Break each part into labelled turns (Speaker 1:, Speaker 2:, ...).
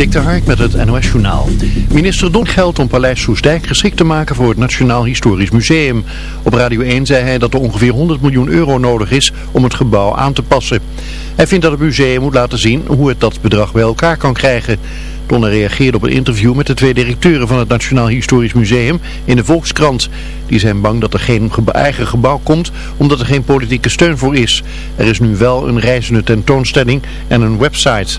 Speaker 1: Dik de Hark met het NOS Journaal. Minister Don geld om Paleis Soesdijk geschikt te maken voor het Nationaal Historisch Museum. Op Radio 1 zei hij dat er ongeveer 100 miljoen euro nodig is om het gebouw aan te passen. Hij vindt dat het museum moet laten zien hoe het dat bedrag bij elkaar kan krijgen. Donner reageerde op een interview met de twee directeuren van het Nationaal Historisch Museum in de Volkskrant. Die zijn bang dat er geen eigen gebouw komt omdat er geen politieke steun voor is. Er is nu wel een reizende tentoonstelling en een website.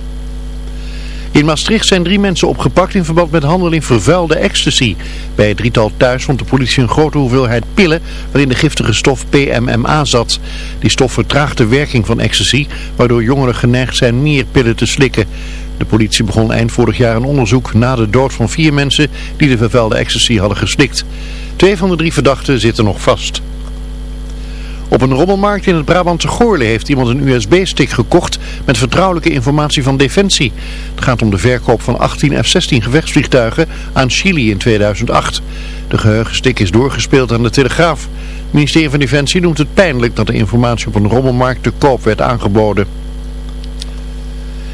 Speaker 1: In Maastricht zijn drie mensen opgepakt in verband met handel in vervuilde ecstasy. Bij het drietal thuis vond de politie een grote hoeveelheid pillen waarin de giftige stof PMMA zat. Die stof vertraagt de werking van ecstasy, waardoor jongeren geneigd zijn meer pillen te slikken. De politie begon eind vorig jaar een onderzoek na de dood van vier mensen die de vervuilde ecstasy hadden geslikt. Twee van de drie verdachten zitten nog vast. Op een rommelmarkt in het Brabantse Goorle heeft iemand een USB-stick gekocht met vertrouwelijke informatie van Defensie. Het gaat om de verkoop van 18 F-16 gevechtsvliegtuigen aan Chili in 2008. De geheugenstick is doorgespeeld aan de Telegraaf. Het ministerie van Defensie noemt het pijnlijk dat de informatie op een rommelmarkt te koop werd aangeboden.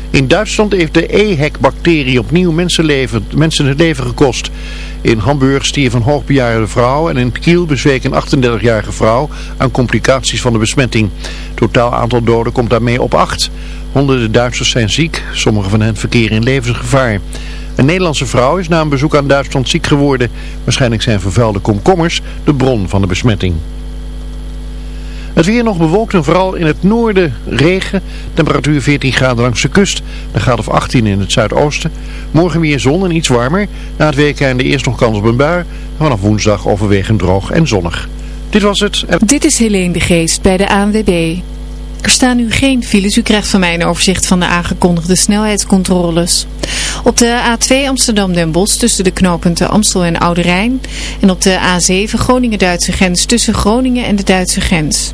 Speaker 1: In Duitsland heeft de EHEC-bacterie opnieuw mensenleven, mensen het leven gekost. In Hamburg stierf een hoogbejaarde vrouw en in Kiel bezweek een 38-jarige vrouw aan complicaties van de besmetting. Totaal aantal doden komt daarmee op acht. Honderden Duitsers zijn ziek, sommige van hen verkeren in levensgevaar. Een Nederlandse vrouw is na een bezoek aan Duitsland ziek geworden. Waarschijnlijk zijn vervuilde komkommers de bron van de besmetting. Het weer nog bewolkt en vooral in het noorden regen. Temperatuur 14 graden langs de kust. De graad of 18 in het zuidoosten. Morgen weer zon en iets warmer. Na het weekende eerst nog kans op een bui. Vanaf woensdag overwegend droog en zonnig. Dit was het.
Speaker 2: Dit is Helene de Geest bij de ANWB. Er staan nu geen files. U krijgt van mij een overzicht van de aangekondigde snelheidscontroles. Op de A2 Amsterdam-Den Bosch tussen de knooppunten Amstel en Oude Rijn. En op de A7 Groningen-Duitse grens tussen Groningen en de Duitse grens.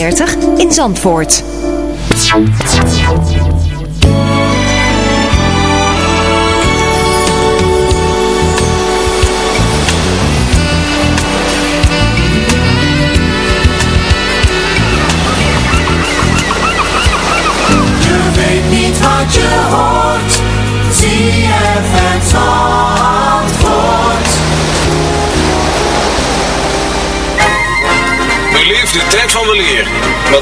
Speaker 3: in Zandvoort.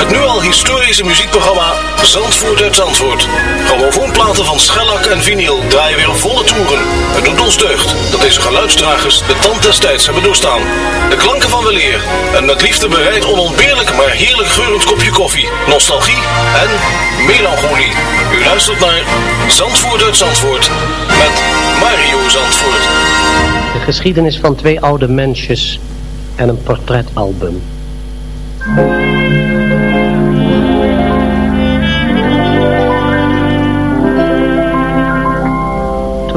Speaker 4: Het nu al historische muziekprogramma Zandvoort uit Zandvoort. Grammofoonplaten van schellak en vinyl draaien weer volle toeren. Het doet ons deugd dat deze geluidsdragers de tand des tijds hebben doorstaan. De klanken van weleer en met liefde bereid onontbeerlijk maar heerlijk geurend kopje koffie, nostalgie en melancholie. U luistert luistert naar Zandvoort uit Zandvoort met Mario Zandvoort.
Speaker 5: De geschiedenis van twee oude mensjes en een portretalbum.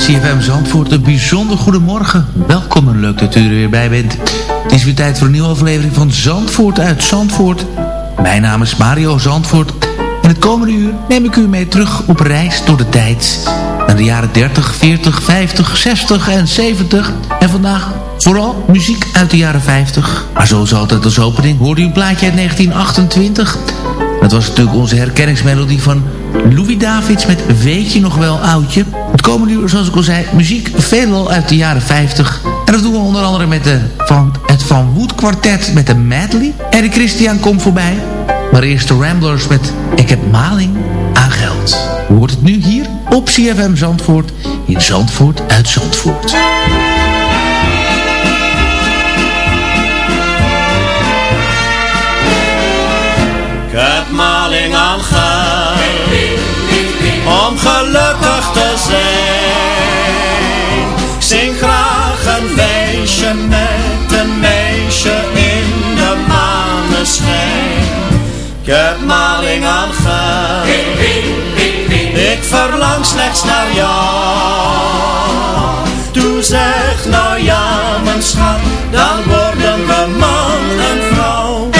Speaker 6: CFM Zandvoort, een bijzonder goedemorgen. Welkom en leuk dat u er weer bij bent. Het is weer tijd voor een nieuwe aflevering van Zandvoort uit Zandvoort. Mijn naam is Mario Zandvoort. En het komende uur neem ik u mee terug op reis door de tijd. Naar de jaren 30, 40, 50, 60 en 70. En vandaag vooral muziek uit de jaren 50. Maar zoals altijd als opening hoorde u een plaatje uit 1928... Dat was natuurlijk onze herkenningsmelodie van Louis Davids met Weet je nog wel oudje. Het komende uur, zoals ik al zei, muziek veelal uit de jaren 50. En dat doen we onder andere met de, van, het Van Wood kwartet met de Medley. Eric Christian komt voorbij. Maar eerst de Ramblers met Ik heb maling aan geld. Hoort het nu hier op CFM Zandvoort in Zandvoort uit Zandvoort.
Speaker 7: Ik heb maling aan geld gelukkig te zijn. Zing graag een wijsje met een meisje in de maneschijn. Ik heb maling aan geld, ik verlang slechts naar jou. Toe zeg nou ja mijn schat, dan worden we man en vrouw.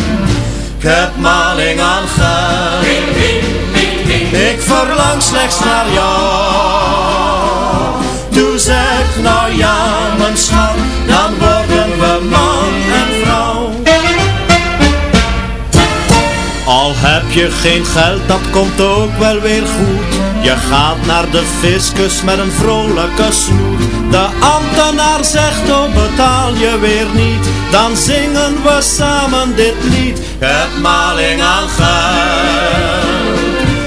Speaker 7: Ik heb maling aan geld, ik verlang slechts naar jou. Doe zeg nou ja mijn schat, dan worden we man en vrouw. Al heb je geen geld, dat komt ook wel weer goed. Je gaat naar de fiscus met een vrolijke snoet. De ambtenaar zegt, oh betaal je weer niet. Dan zingen we samen dit lied. Het maling aan geld,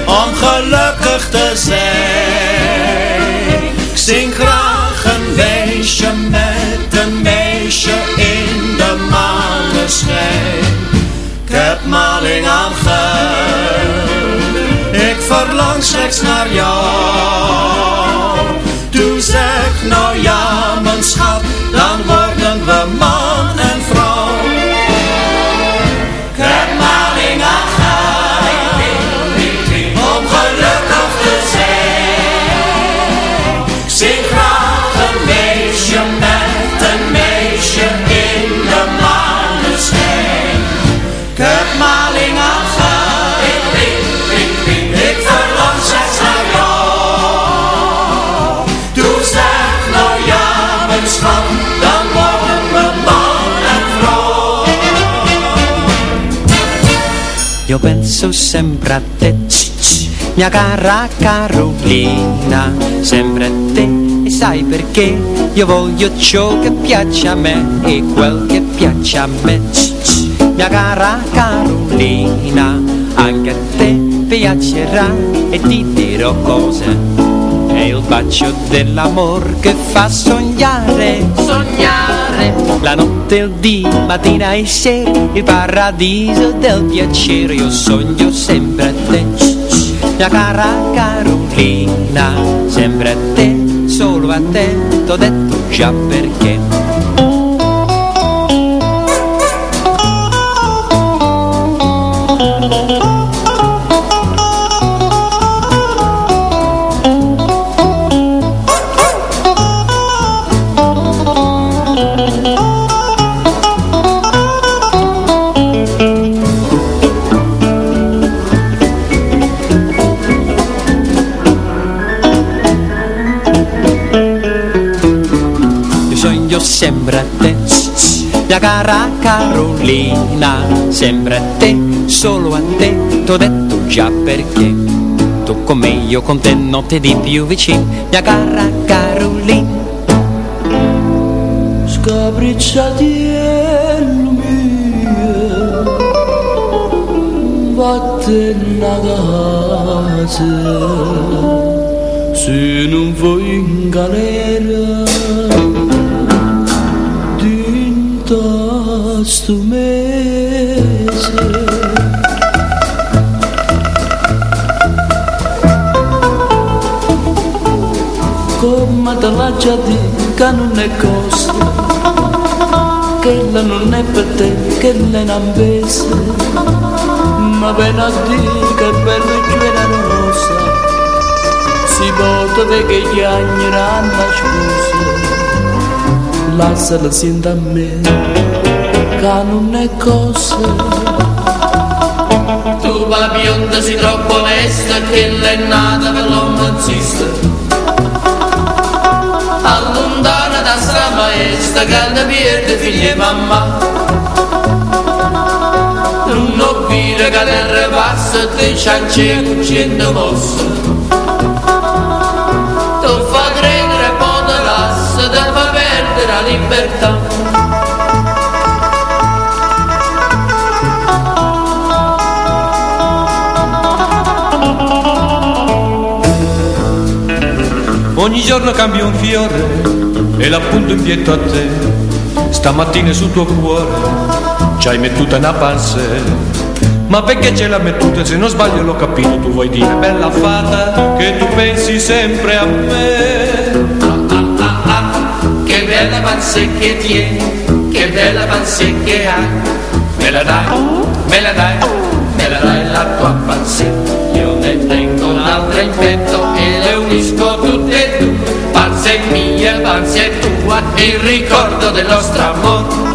Speaker 7: om gelukkig te zijn. Ik zing graag een weesje met een meisje in de maneschijn. Ik heb maling aan geld, verlang slechts naar jou. Doe zeg nou ja mijn schat, dan worden we man en
Speaker 8: Sempre a te, mia cara Carolina, sempre a te. E sai perché? Io voglio ciò che piace a me e quel che piace a me. Mia cara Carolina, anche a te piacerà e ti dirò cose. Il bacio dell'amor che fa sognare, sognare. La notte, il dì, mattina e sera Il paradiso del piacere. Io sogno sempre a te. Mia cara Carolina Sempre a te, solo a te T'ho detto già perché Mia cara Carolina. Sempre a te, solo a te T'ho detto già perché. Tu con me, io con te Notte di più vicino Mia cara Carolina.
Speaker 3: Scapricciatiello mio. Vattene a casa. Se non vuoi in galera è cosa che la non è per te che le nambese ma ben a dire che e generosa si può vedere che gli anni hanno scusa lasciala sinda a è cosa
Speaker 9: Tu bionda si troppo onesta che l'è nata per l'uomo esiste Allontana da sta maestra che ne pierde figli e mamma. Non ho vire che ne repassa te ciance cucendo mossa Tu fa credere poi te fa perdere la libertà
Speaker 10: Ogni giorno cambio un fiore e l'appunto indietro a te. Stamattina sul tuo cuore ci hai mettuta una panze. Ma perché ce l'ha mettuta? Se non sbaglio l'ho capito, tu vuoi dire bella fata che tu pensi sempre a me.
Speaker 9: Che bella panze che tieni, che bella panze che hai Me la dai, me la dai, me la dai la tua panze Io ne tengo un'altra in petto e le unisco tutte e due. Panza è mia, tua, il ricordo del nostro amore.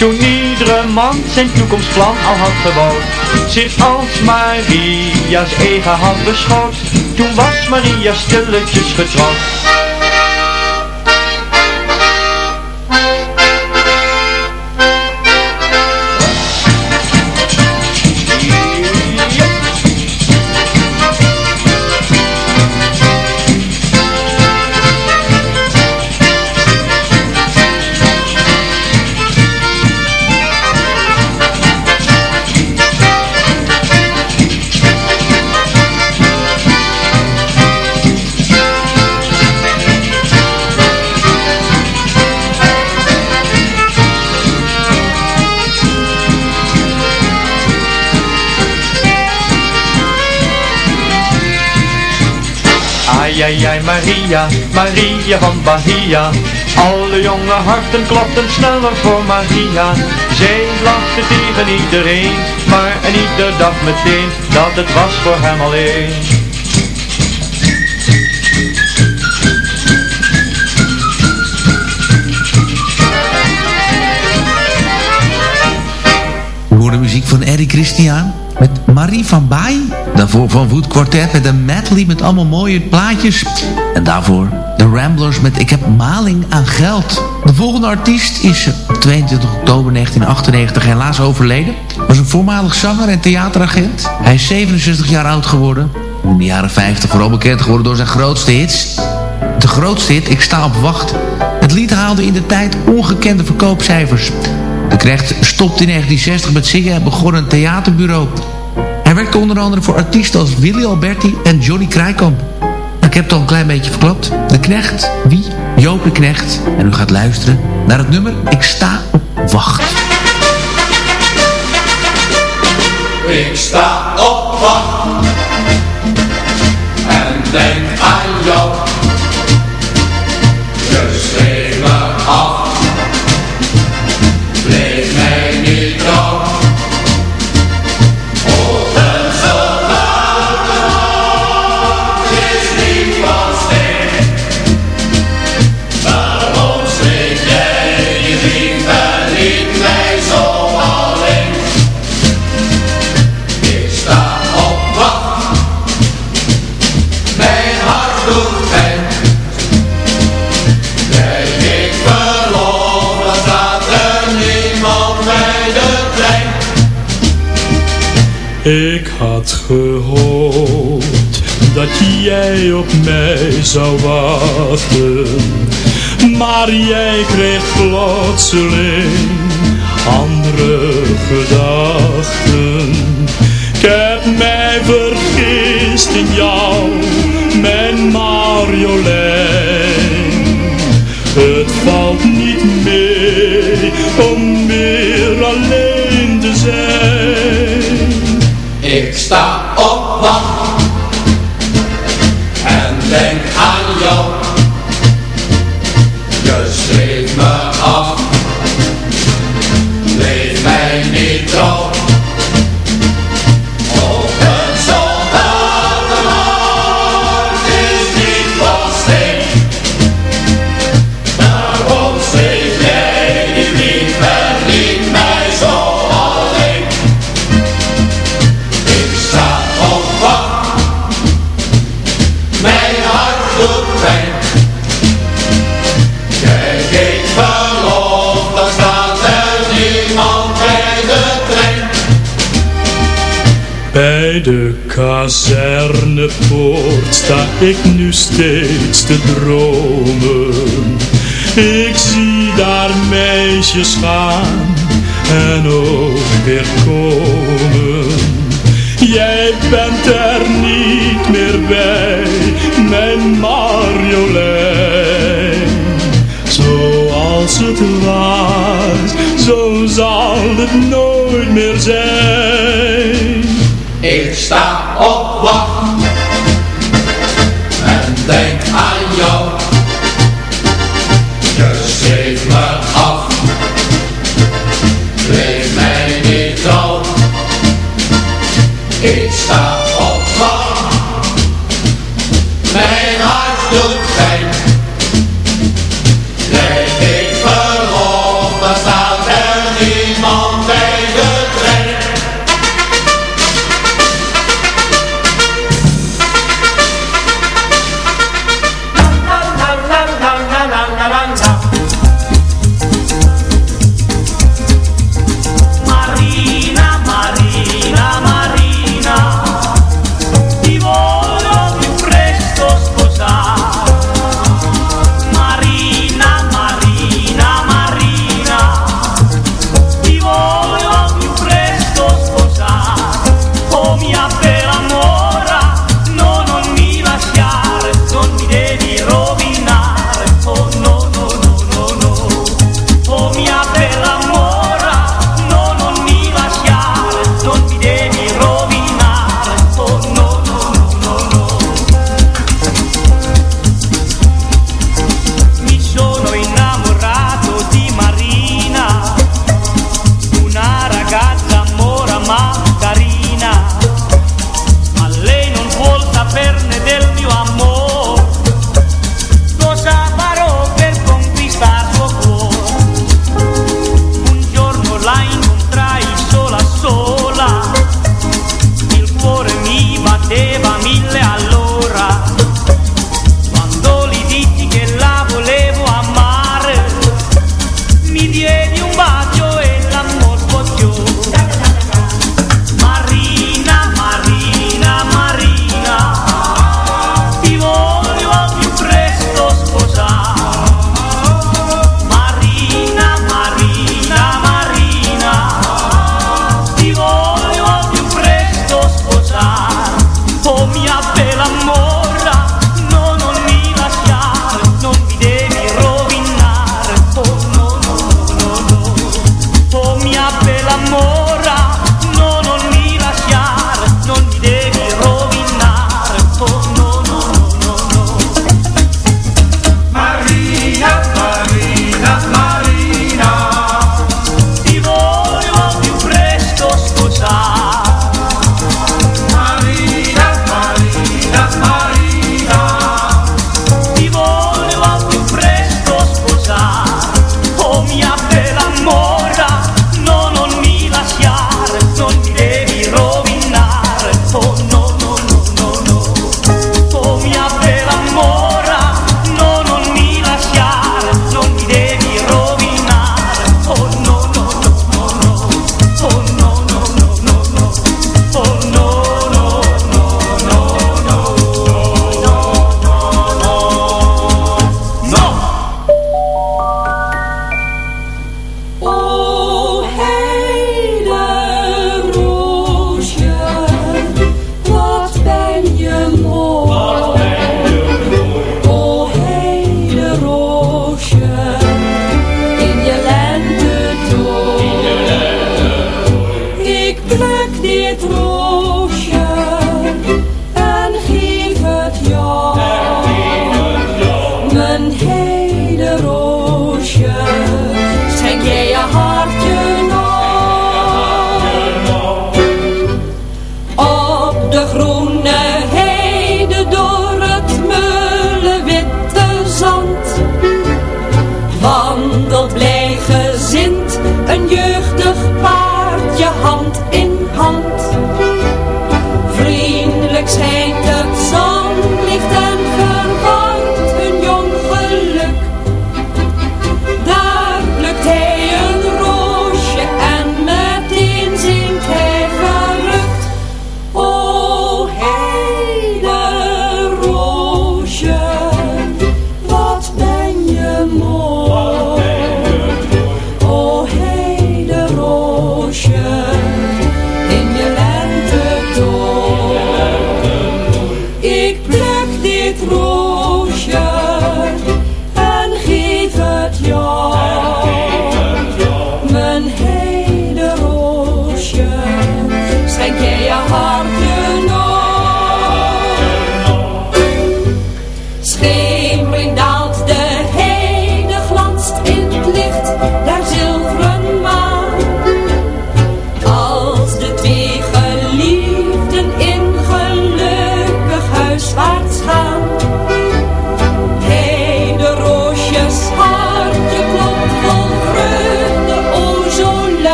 Speaker 7: Toen iedere man zijn toekomstplan al had gebouwd, zich als Maria's eigen had beschouwd, toen was Maria stilletjes getrouwd. Ai, ai, Maria, Maria van Bahia. Alle jonge harten klopten sneller voor Maria. Zij lachte tegen iedereen, maar en ieder dacht meteen dat het was voor hem alleen.
Speaker 6: We horen muziek van Eddie Christian met Marie van Baai. Daarvoor van Wood Quartet met een medley met allemaal mooie plaatjes. En daarvoor de Ramblers met Ik heb maling aan geld. De volgende artiest is op 22 oktober 1998 helaas overleden. Was een voormalig zanger en theateragent. Hij is 67 jaar oud geworden. In de jaren 50 vooral bekend geworden door zijn grootste hits. De grootste hit, Ik sta op wacht. Het lied haalde in de tijd ongekende verkoopcijfers. De Knecht stopte in 1960 met zingen en begon een theaterbureau. Hij werkte onder andere voor artiesten als Willy Alberti en Johnny Krijkamp. Ik heb het al een klein beetje verklapt. De Knecht, wie? Joop de Knecht. En u gaat luisteren naar het nummer Ik sta op wacht.
Speaker 11: Ik sta op wacht jij
Speaker 12: op mij zou wachten. Maar jij kreeg plotseling andere gedachten. Ik heb mij vergist in jou, mijn Marjolein. Het valt niet mee om meer alleen te zijn.
Speaker 11: Ik sta op aan
Speaker 12: kazernepoort sta ik nu steeds te dromen. Ik zie daar meisjes gaan en ook weer komen. Jij bent er niet meer bij, mijn Marjolein. Zoals het was, zo zal het nooit meer zijn.
Speaker 11: Ik sta op wacht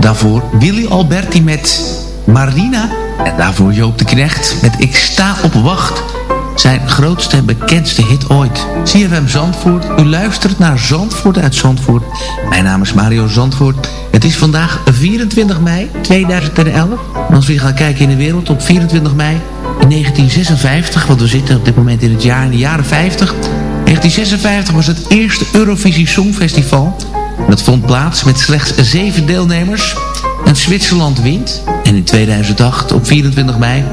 Speaker 6: Daarvoor Willy Alberti met Marina. En daarvoor Joop de Knecht met Ik sta op wacht. Zijn grootste en bekendste hit ooit. CFM Zandvoort. U luistert naar Zandvoort uit Zandvoort. Mijn naam is Mario Zandvoort. Het is vandaag 24 mei 2011. als we gaan kijken in de wereld op 24 mei in 1956. Want we zitten op dit moment in het jaar in de jaren 50 1956 was het eerste Eurovisie Songfestival. Dat vond plaats met slechts zeven deelnemers. En Zwitserland wint. En in 2008, op 24 mei,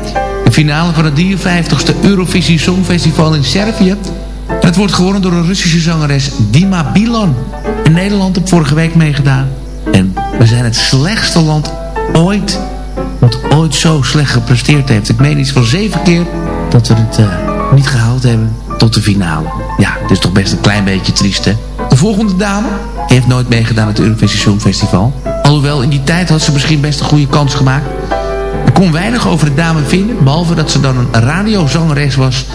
Speaker 6: de finale van het 53ste Eurovisie Songfestival in Servië. En het wordt gewonnen door een Russische zangeres Dima Bilan. En Nederland heeft vorige week meegedaan. En we zijn het slechtste land ooit, wat ooit zo slecht gepresteerd heeft. Ik meen iets van zeven keer dat we het uh, niet gehaald hebben tot de finale. Ja, het is toch best een klein beetje triest, hè? De volgende dame heeft nooit meegedaan aan het Eurovisie Songfestival. Alhoewel, in die tijd had ze misschien best een goede kans gemaakt. Ik kon weinig over de dame vinden, behalve dat ze dan een radiozangeres was,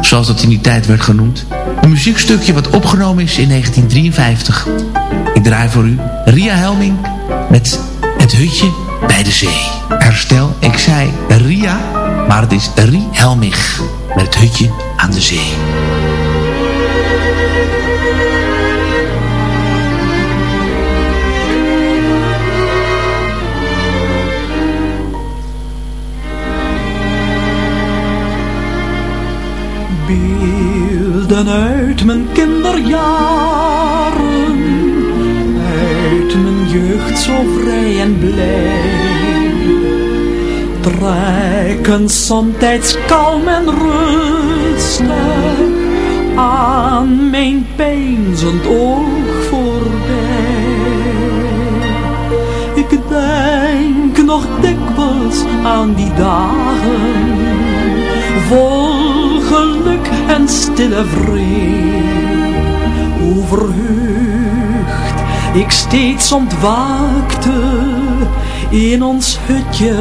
Speaker 6: zoals dat in die tijd werd genoemd. Een muziekstukje wat opgenomen is in 1953. Ik draai voor u Ria Helming met Het Hutje bij de Zee. Herstel, ik zei Ria, maar het is Rie Helmich met Het Hutje aan de Zee.
Speaker 13: Beelden uit mijn kinderjaren, uit mijn jeugd zo vrij en blij. Trekken somtijds kalm en rustig aan mijn peinzend oog voorbij. Ik denk nog dikwijls aan die dagen vol geluk en stille vrede. Hoe verheugd ik steeds ontwaakte in ons hutje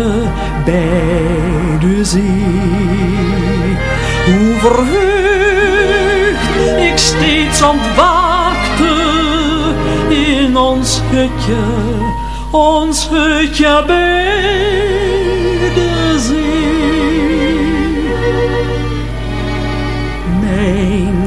Speaker 13: bij de zee. Hoe verheugd ik steeds ontwaakte hutje, ons hutje bij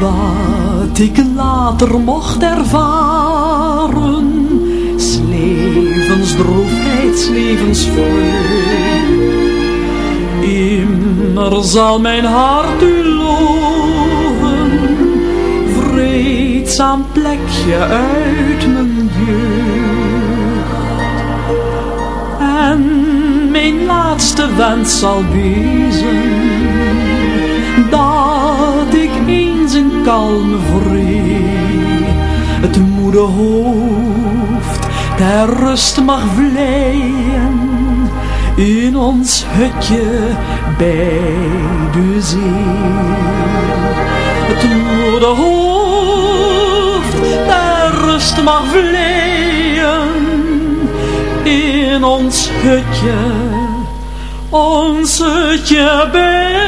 Speaker 13: Wat ik later mocht ervaren, levensdroefheid, levensvreugd. Immer zal mijn hart u loven, vreedzaam plekje uit mijn jeugd. En mijn laatste wens zal wezen, dat in kalme vrede het moede hoofd ter rust mag vleien. In ons hutje bij de zee. Het moede hoofd ter rust mag vleien. In ons hutje, ons hutje bij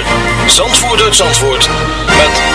Speaker 4: Zandvoort uit Zandvoort. Met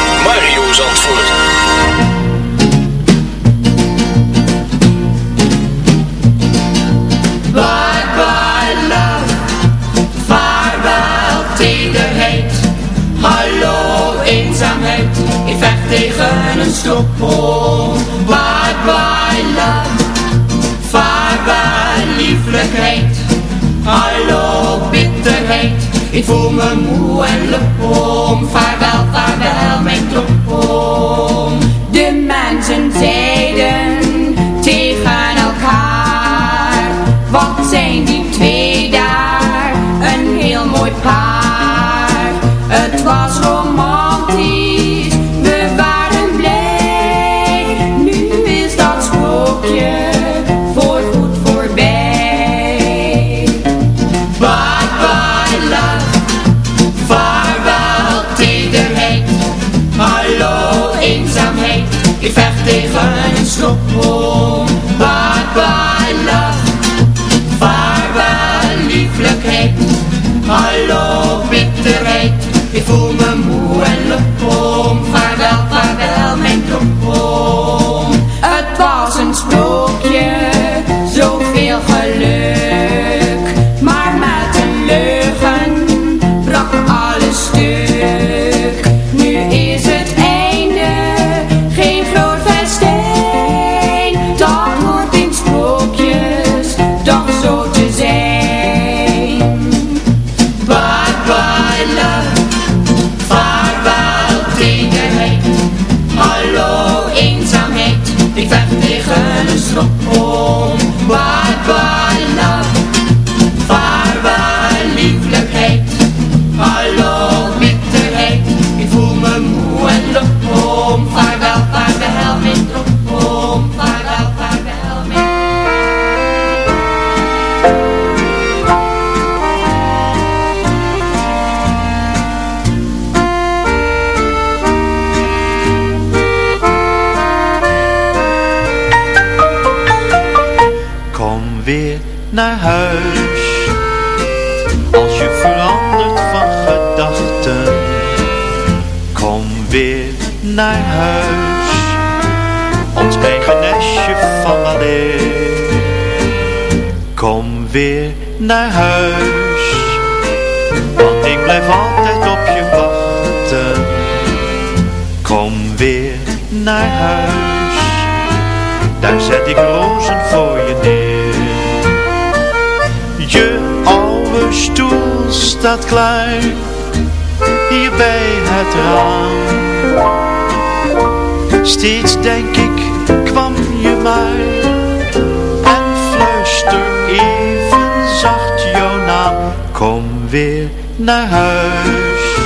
Speaker 14: weer naar huis. Want ik blijf altijd op je wachten. Kom weer naar huis. Daar zet ik rozen voor je neer. Je oude stoel staat klaar, hier bij het raam. Steeds denk ik, kwam je maar, weer naar huis,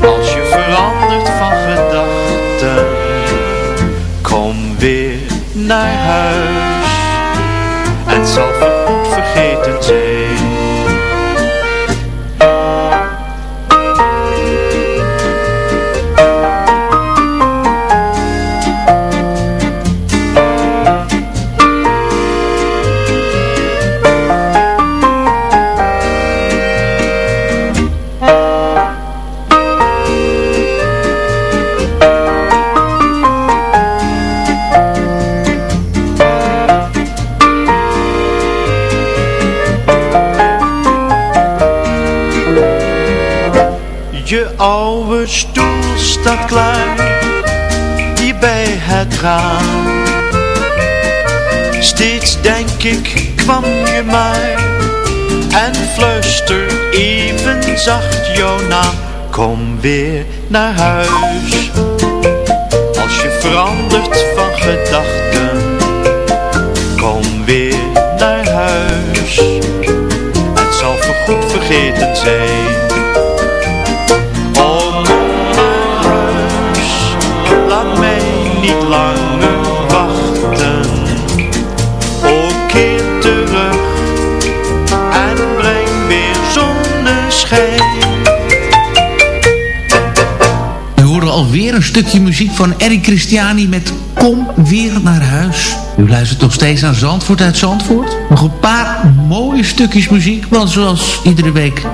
Speaker 14: als je verandert van gedachten. Kom weer naar huis het zal oude stoel staat klaar Hier bij het raam Steeds denk ik, kwam je maar En fluister even zacht jouw naam Kom weer naar huis. Als je verandert van gedachten Kom weer naar huis. Het zal voorgoed vergeten zijn niet langer wachten. O, keer terug en breng weer zonneschijn.
Speaker 6: U hoorde alweer een stukje muziek van Eric Christiani met Kom weer naar huis. U luistert nog steeds naar Zandvoort uit Zandvoort. Nog een paar mooie stukjes muziek, want zoals iedere week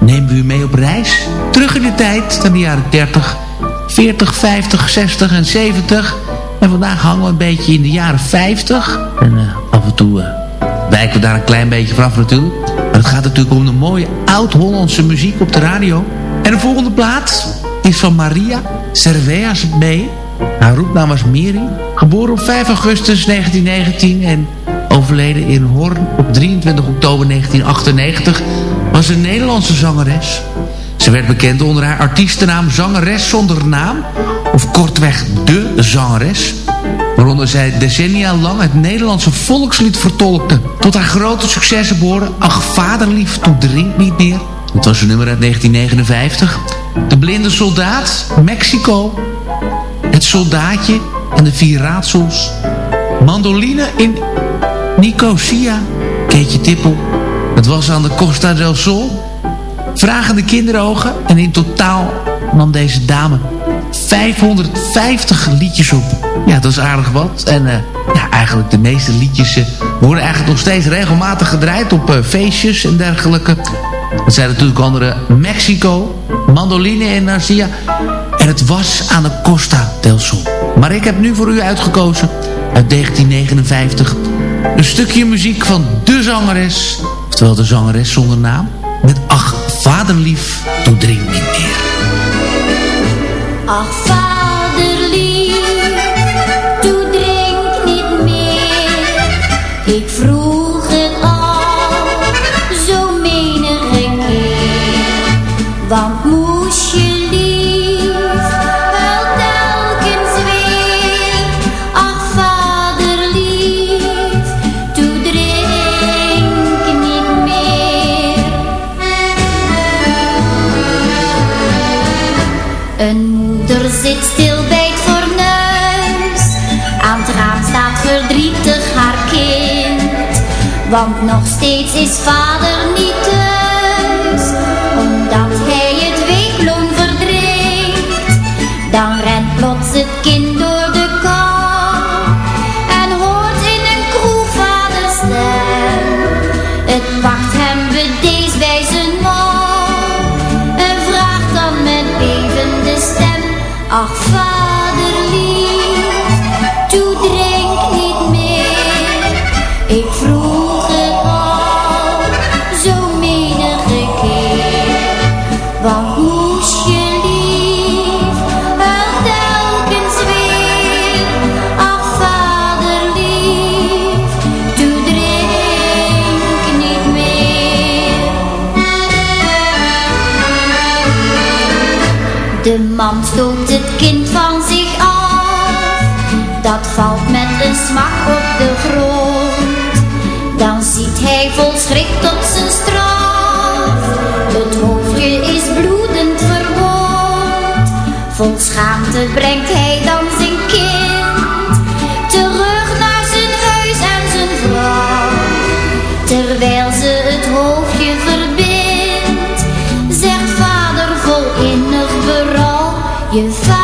Speaker 6: nemen we u mee op reis. Terug in de tijd naar de jaren 30, 40, 50, 60 en 70. En vandaag hangen we een beetje in de jaren 50. En eh, af en toe eh, wijken we daar een klein beetje vanaf natuurlijk. Maar het gaat natuurlijk om de mooie oud-Hollandse muziek op de radio. En de volgende plaat is van Maria Cerveas B. Haar roepnaam was Miri. Geboren op 5 augustus 1919 en overleden in Hoorn op 23 oktober 1998... was een Nederlandse zangeres. Ze werd bekend onder haar artiestennaam Zangeres zonder naam... of kortweg De Zangeres... waaronder zij decennia lang het Nederlandse volkslied vertolkte. Tot haar grote successen behoorden Ach vaderlief, toe drink niet meer... Het was een nummer uit 1959. De blinde soldaat, Mexico, het soldaatje en de vier raadsels. Mandoline in Nicosia, Keetje Tippel. Het was aan de Costa del Sol. Vragende kinderogen en in totaal nam deze dame 550 liedjes op. Ja, dat is aardig wat. En eh, ja, eigenlijk de meeste liedjes eh, worden eigenlijk nog steeds regelmatig gedraaid op eh, feestjes en dergelijke. Dat zijn natuurlijk andere Mexico, Mandoline en Narcia. En het was aan de Costa del Sol. Maar ik heb nu voor u uitgekozen uit 1959 een stukje muziek van de zangeres. Oftewel de zangeres zonder naam. Met Ach, vaderlief, toe drink niet meer.
Speaker 15: Ach Want nog steeds is vader schaamte brengt hij dan zijn kind terug naar zijn huis en zijn vrouw. Terwijl ze het hoofdje verbindt, zegt vader vol innig berouw, je vader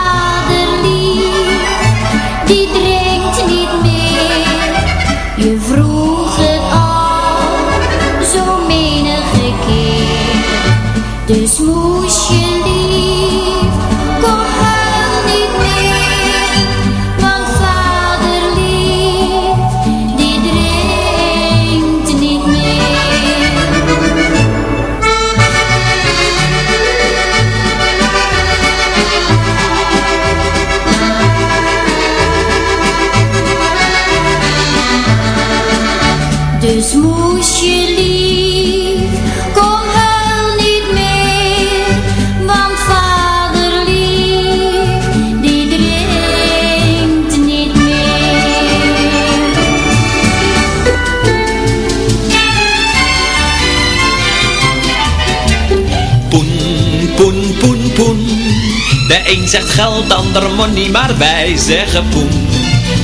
Speaker 16: De een zegt geld, de ander money, maar wij zeggen poen.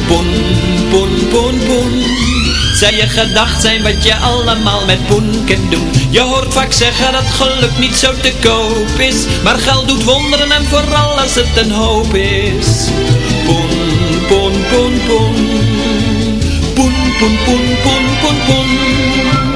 Speaker 16: Poen, poen, poen, poen. Zou je gedacht zijn wat je allemaal met poen kunt doen? Je hoort vaak zeggen dat geluk niet zo te koop is. Maar geld doet wonderen en vooral als het een hoop is. Poen, poen, poen, poen. Poen, poen, poen, poen, poen, poen.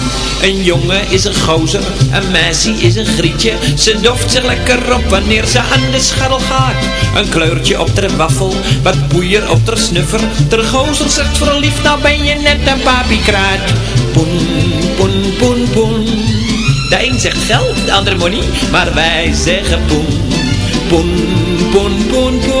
Speaker 16: Een jongen is een gozer, een meisje is een grietje. Ze doft zich lekker op wanneer ze aan de scharrel gaat. Een kleurtje op ter waffel, wat boeier op ter snuffer. Ter gozer zegt verliefd, nou ben je net een papiekraat. Poen, poen, poen, poen. De een zegt geld, de ander money, maar wij zeggen poen. Poen, poen, poen, poen.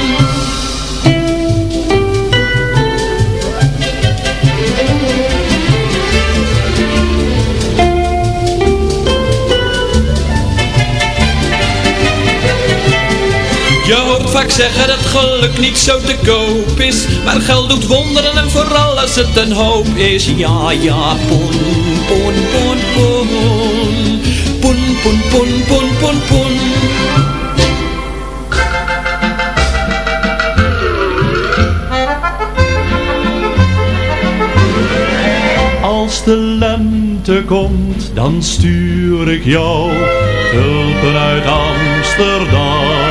Speaker 16: Vaak zeggen dat geluk niet zo te koop is Maar geld doet wonderen en vooral als het een hoop is. Ja, ja, poen, poen, poen, poen. Poen, poen, poen, poen, poen, poen.
Speaker 12: Als de lente komt, dan stuur ik jou tulpen uit Amsterdam.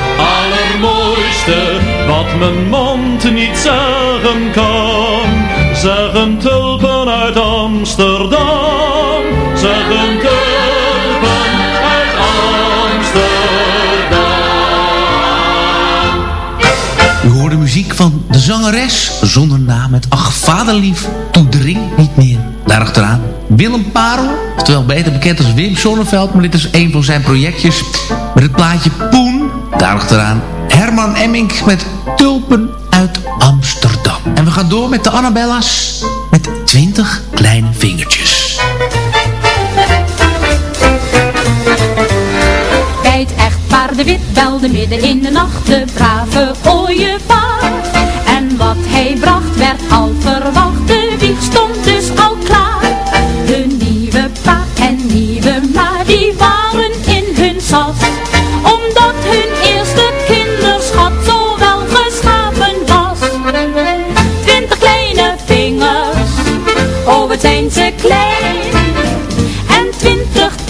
Speaker 1: wat mijn mond niet zeggen kan. Zeggen tulpen uit Amsterdam, zeggen tulpen uit Amsterdam.
Speaker 6: U hoorde muziek van de zangeres zonder naam met Ach Vaderlief, toedring niet meer. Daarachteraan Willem Parel, oftewel beter bekend als Wim Sonneveld, maar dit is een van zijn projectjes met het plaatje Poen. Daarachteraan Herman Emmink met Tulpen uit Amsterdam. En we gaan door met de Annabella's met 20 kleine vingertjes.
Speaker 17: Bij het echtpaar de wit belde midden in de nacht de brave ooievaar. En wat hij bracht werd al verwacht,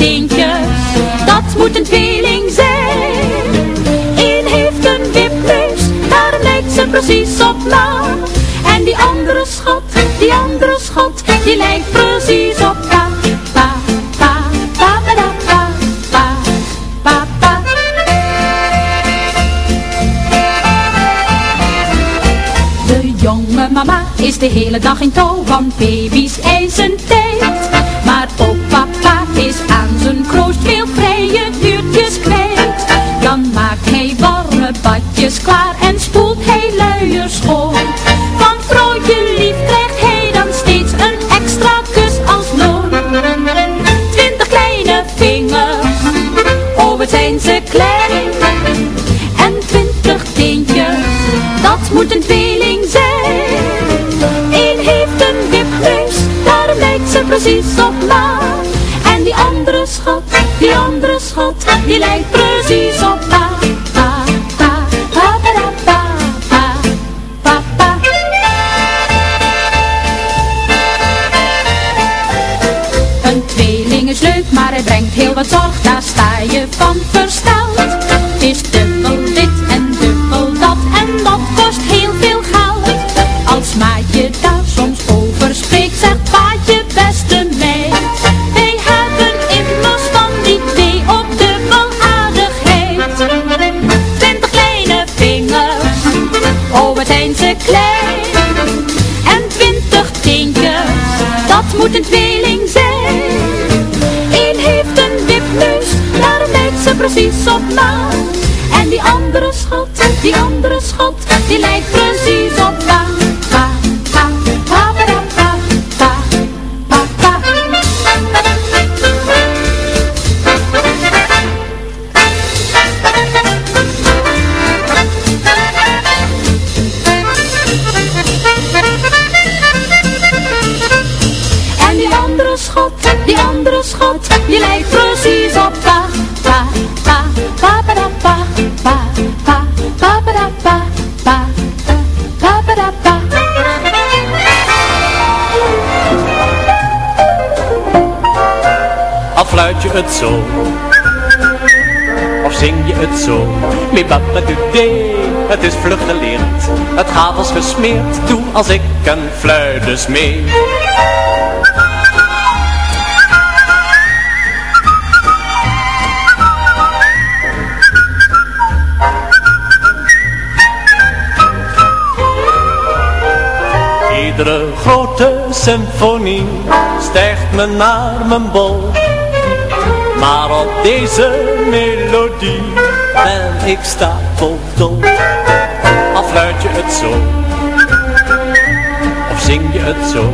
Speaker 17: teentjes, dat moet een tweeling zijn. Eén heeft een wipneus, daar lijkt ze precies op ma. En die andere schat, die andere schat, die lijkt precies op pa. Pa, pa, pa, pa, pa, pa, pa. De jonge mama is de hele dag in touw, want baby's eisen tijd. Precies op ma. En die andere schat, die andere schat, die lijkt op. En die andere schat, die andere schat, die lijkt precies op pa.
Speaker 18: Het zo? Of zing je het zo? Libabadoodee, het is vlug geleerd. Het gaat als gesmeerd, doe als ik een fluit mee. Iedere grote symfonie stijgt me naar mijn bol. Maar op deze melodie ben ik stapeldol. Al fluit je het zo, of zing je het zo.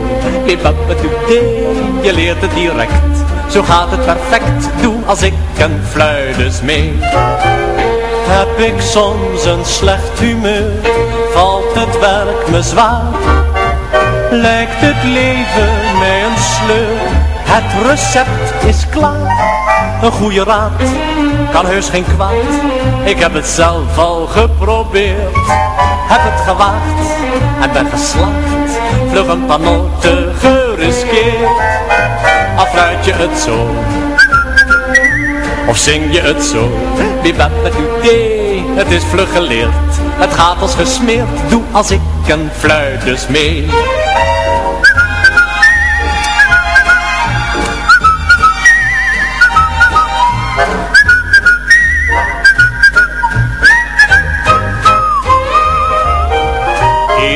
Speaker 18: Je leert het direct, zo gaat het perfect. Doe als ik een fluit mee. Heb ik soms een slecht humeur, valt het werk me zwaar lijkt het leven mij een sleur. Het recept is klaar. Een goede raad kan heus geen kwaad. Ik heb het zelf al geprobeerd. Heb het gewaagd en ben geslaagd. Vlug een paar noten geriskeerd. Afluit je het zo. Of zing je het zo? Het is vlug geleerd. Het gaat als gesmeerd. Doe als ik een fluit dus mee.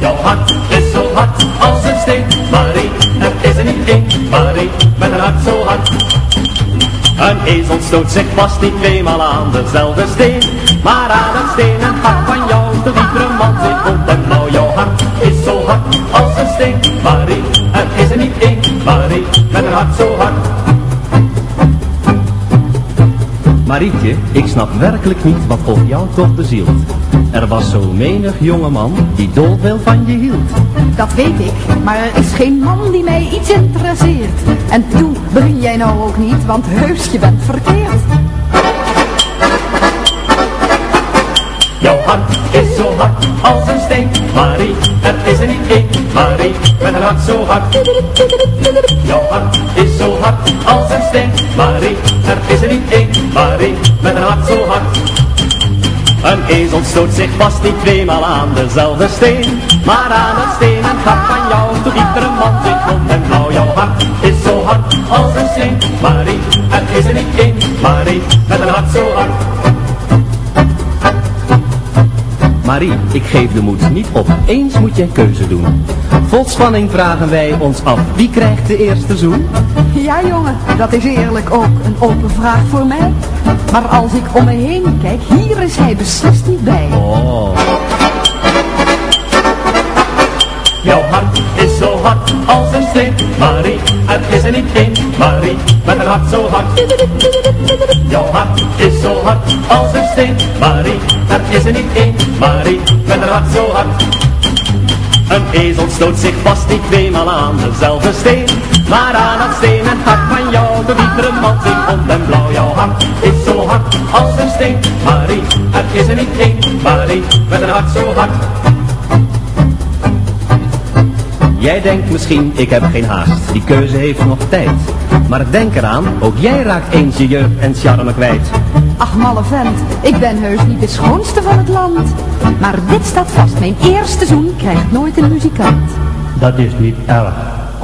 Speaker 19: Jouw hart is zo hard als een steen, Marie. Er is er niet één, Marie, met een hart zo hard. Een ezel stoot zich vast niet tweemaal aan dezelfde steen, maar aan een steen en hart van jou, de iedere man zich goed en nou. Jouw hart is zo hard als een steen, Marie. Er is er niet één, Marie, met een hart zo hard.
Speaker 20: Marietje, ik snap werkelijk niet wat op jou toch bezielt. Er was zo menig jongeman die dolveel van je hield.
Speaker 21: Dat weet ik, maar er is geen man die mij iets interesseert. En toen begin jij nou ook niet, want heus je bent verkeerd.
Speaker 19: Jouw hart is zo hard als een steen, Marie, er is er niet één, Marie, met een hart zo hard. Jouw hart is zo hard als een steen, Marie, er is er niet één, Marie, met een hart zo hard. Een ezel stoot zich vast niet tweemaal aan dezelfde steen, maar aan een steen en hart van jou, doet iedere man zich rond en blauw. Jouw hart is zo hard als een steen, Marie, er is er niet één, Marie, met een hart zo hard.
Speaker 20: Marie, ik geef de moed niet op. Eens moet een keuze doen. Vol spanning vragen wij ons af. Wie krijgt de eerste zoen?
Speaker 21: Ja jongen, dat is eerlijk ook een open vraag voor mij. Maar als ik om me heen kijk, hier is hij beslist niet bij.
Speaker 20: Oh.
Speaker 19: Jouw hart is zo hard als een steen, Marie, er is er niet één, Marie, met een hart zo hard. Jouw hart is zo hard als een steen, Marie, er is er niet één, Marie, met een hart zo hard. Een ezel stoot zich vast niet tweemaal aan dezelfde steen Maar aan dat stenen hart van jou De iedere man zingt rond en blauw Jouw hart is zo hard als een steen Marie, er is er niet één Marie, met een hart zo hard Jij denkt misschien, ik heb geen haast, die keuze heeft nog tijd. Maar denk eraan, ook jij raakt eens je jeugd en charme kwijt.
Speaker 21: Ach, malle vent, ik ben heus niet de schoonste van het land. Maar dit staat vast, mijn eerste zoen krijgt nooit een muzikant.
Speaker 22: Dat is niet erg,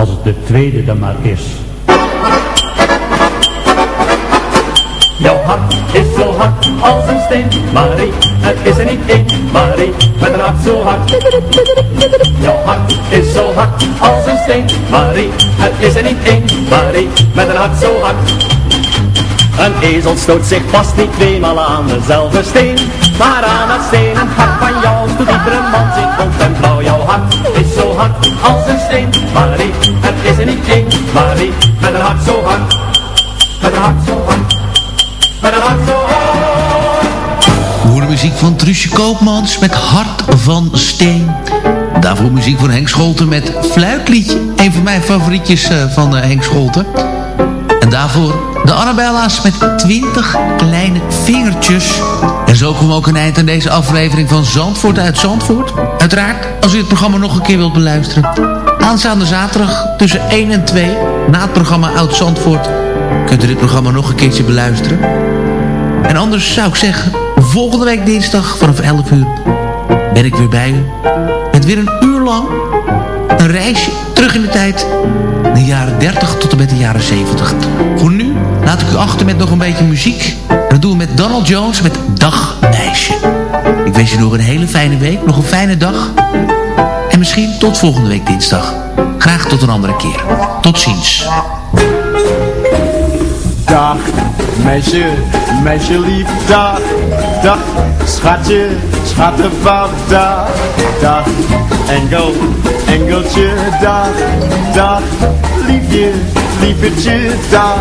Speaker 22: als het de tweede dan maar is.
Speaker 19: Jouw hart is zo hard als een steen, Marie, het is er niet één, Marie, met een hart zo hard. Jouw hart is zo hard als een steen, Marie, het is er niet één, Marie, met een hart zo hard. Een ezel stoot zich vast niet tweemaal aan dezelfde steen, maar aan dat stenen hart van jou doet iedere man zich rond en blauw. Jouw hart is zo hard als een steen, Marie, het is er niet één, Marie, met een hart zo hard, met een hart zo hard. Met een hart zo
Speaker 6: We horen muziek van Truusje Koopmans met Hart van Steen. Daarvoor muziek van Henk Scholten met Fluitliedje. Een van mijn favorietjes eh, van eh, Henk Scholten. En daarvoor de Annabella's met 20 kleine vingertjes. En zo komen we ook een eind aan deze aflevering van Zandvoort uit Zandvoort. Uiteraard, als u het programma nog een keer wilt beluisteren. Aanstaande zaterdag tussen 1 en 2, na het programma Oud Zandvoort... kunt u dit programma nog een keertje beluisteren. En anders zou ik zeggen, volgende week dinsdag vanaf 11 uur ben ik weer bij u. Met weer een uur lang een reisje terug in de tijd. De jaren 30 tot en met de jaren 70. Voor nu laat ik u achter met nog een beetje muziek. Dat doen we met Donald Jones met Dag Meisje. Ik wens je nog een hele fijne week, nog een fijne dag. En misschien tot volgende week dinsdag. Graag tot een andere keer. Tot ziens.
Speaker 23: Dag, meisje, meisje lief, dag, dag, schatje, schattenpap, dag, dag, engel, engeltje, dag, dag, liefje, liefetje, dag,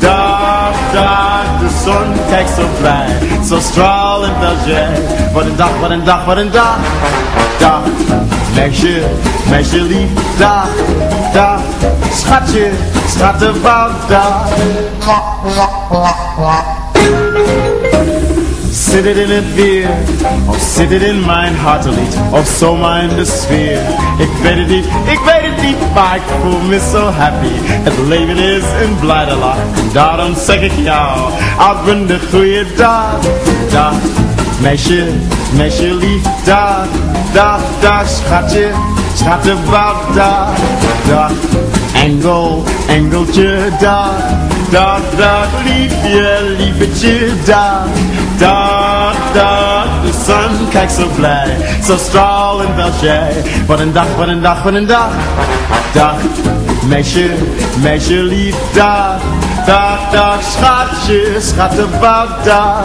Speaker 23: dag, dag, de zon kijkt zo blij, zo stralend als jij, wat een dag, wat een dag, wat een dag, dag, meisje, meisje lief, dag, dag, schatje, schattenpap, dag. Zit het weer, of in mijn hartelied, of zomaar in de sfeer? Ik weet het niet, ik weet het niet, maar ik voel me zo happy. Het leven is een blijde lach, daarom zeg ik jou, op een goede dag. Dag, meisje, meisje lief, dag, dag, dag, schatje, schattenbouw, dag, dag. Engel, engeltje, dag, dag, dag, liefje, liefetje, dag, dag, dag. De zon kijkt zo blij, zo stralend als jij. Wat een dag, wat een dag, wat een dag. Dag, meisje, meisje lief, dag, dag, dag, schatje, schattenbouw, dag.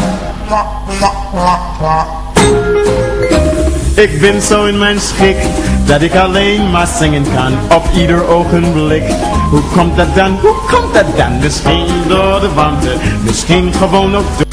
Speaker 23: Ik ben zo in mijn schik dat ik alleen maar zingen kan op ieder ogenblik. Hoe komt dat dan? Hoe komt dat dan? Misschien door de wanten, misschien gewoon ook door...